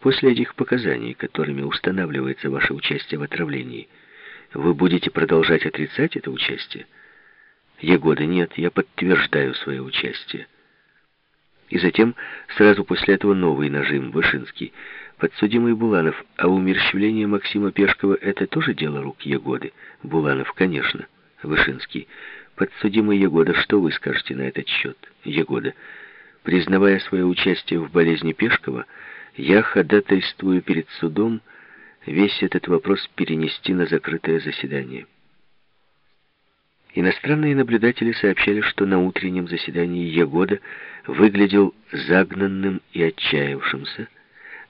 После этих показаний, которыми устанавливается ваше участие в отравлении, вы будете продолжать отрицать это участие? Егода, нет, я подтверждаю свое участие. И затем, сразу после этого, новый нажим, Вышинский. Подсудимый Буланов, а умерщвление Максима Пешкова — это тоже дело рук Егоды? Буланов, конечно. Вышинский. Подсудимый Егода, что вы скажете на этот счет? Егода. Признавая свое участие в болезни Пешкова, я ходатайствую перед судом весь этот вопрос перенести на закрытое заседание. Иностранные наблюдатели сообщали, что на утреннем заседании Ягода выглядел загнанным и отчаявшимся,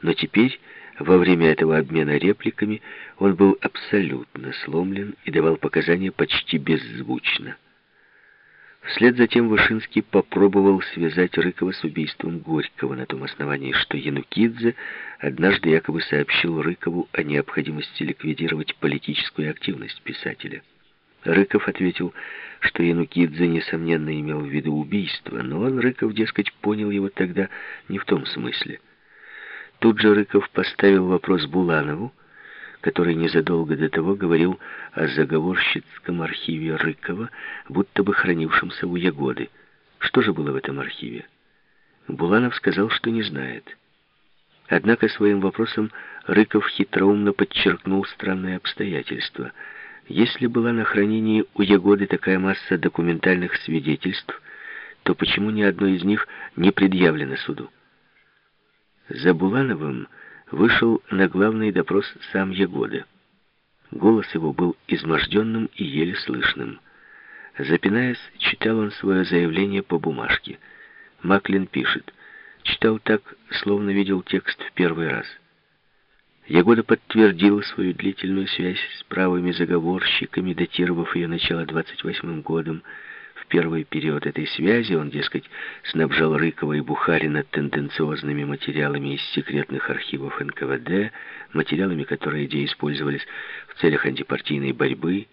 но теперь, во время этого обмена репликами, он был абсолютно сломлен и давал показания почти беззвучно. Вслед за тем Вышинский попробовал связать Рыкова с убийством Горького на том основании, что Янукидзе однажды якобы сообщил Рыкову о необходимости ликвидировать политическую активность писателя. Рыков ответил, что Янукидзе, несомненно, имел в виду убийство, но он, Рыков, дескать, понял его тогда не в том смысле. Тут же Рыков поставил вопрос Буланову, который незадолго до того говорил о заговорщицком архиве Рыкова, будто бы хранившемся у Ягоды. Что же было в этом архиве? Буланов сказал, что не знает. Однако своим вопросом Рыков хитроумно подчеркнул странное обстоятельство. Если была на хранении у Ягоды такая масса документальных свидетельств, то почему ни одно из них не предъявлено суду? За Булановым вышел на главный допрос сам Ягода. Голос его был изможденным и еле слышным. Запинаясь, читал он свое заявление по бумажке. Маклин пишет. Читал так, словно видел текст в первый раз. Ягода подтвердил свою длительную связь с правыми заговорщиками, датировав ее начало 28 годом, первый период этой связи он, дескать, снабжал Рыкова и Бухарина тенденциозными материалами из секретных архивов НКВД, материалами, которые где использовались в целях антипартийной борьбы,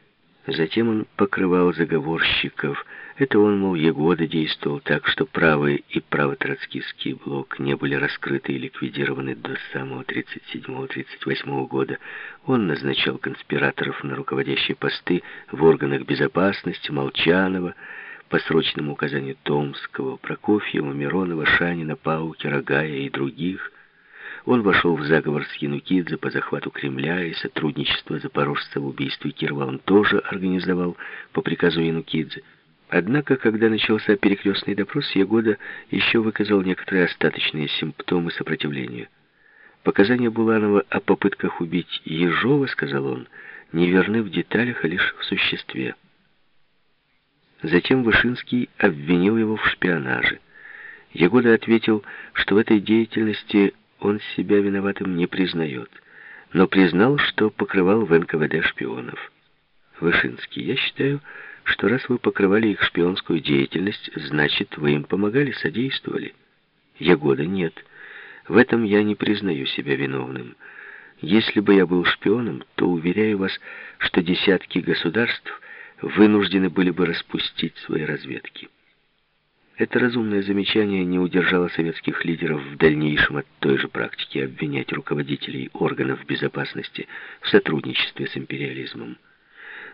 Затем он покрывал заговорщиков. Это он, мол, Егода действовал так, что правый и правотроцкистский блок не были раскрыты и ликвидированы до самого 37-38 года. Он назначал конспираторов на руководящие посты в органах безопасности Молчанова, по срочному указанию Томского, Прокофьева, Миронова, Шанина, Пауки, Рогая и других. Он вошел в заговор с Янукидзе по захвату Кремля и сотрудничество запорожца в убийстве Кирова он тоже организовал по приказу Янукидзе. Однако, когда начался перекрестный допрос, Егода еще выказал некоторые остаточные симптомы сопротивления. Показания Буланова о попытках убить Ежова, сказал он, не верны в деталях, а лишь в существе. Затем Вышинский обвинил его в шпионаже. Егода ответил, что в этой деятельности он себя виноватым не признает, но признал, что покрывал в НКВД шпионов. Вышинский, я считаю, что раз вы покрывали их шпионскую деятельность, значит, вы им помогали, содействовали. Ягода нет. В этом я не признаю себя виновным. Если бы я был шпионом, то уверяю вас, что десятки государств вынуждены были бы распустить свои разведки. Это разумное замечание не удержало советских лидеров в дальнейшем от той же практики обвинять руководителей органов безопасности в сотрудничестве с империализмом.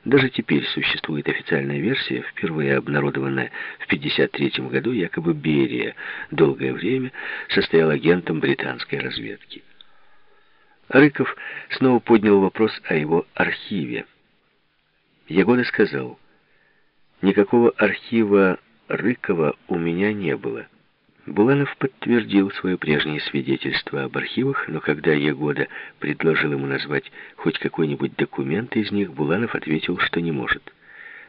Даже теперь существует официальная версия, впервые обнародованная в 1953 году, якобы Берия долгое время состоял агентом британской разведки. Рыков снова поднял вопрос о его архиве. Ягода сказал, «Никакого архива Рыкова у меня не было». Буланов подтвердил свое прежнее свидетельство об архивах, но когда Егода предложил ему назвать хоть какой-нибудь документ из них, Буланов ответил, что не может.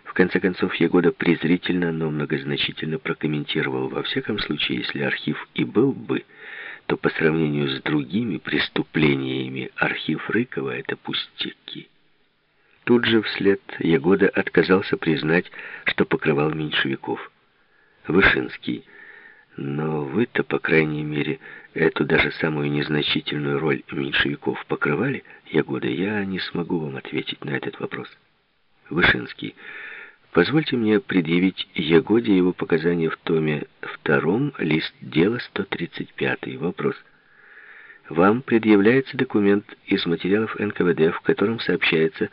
В конце концов, Егода презрительно, но многозначительно прокомментировал. Во всяком случае, если архив и был бы, то по сравнению с другими преступлениями архив Рыкова — это пустяки. Тут же вслед Ягода отказался признать, что покрывал меньшевиков. Вышинский. Но вы-то, по крайней мере, эту даже самую незначительную роль меньшевиков покрывали, Ягода, я не смогу вам ответить на этот вопрос. Вышинский. Позвольте мне предъявить Ягоде его показания в томе втором, лист дела 135. Вопрос. вам предъявляется документ из материалов НКВД, в котором сообщается,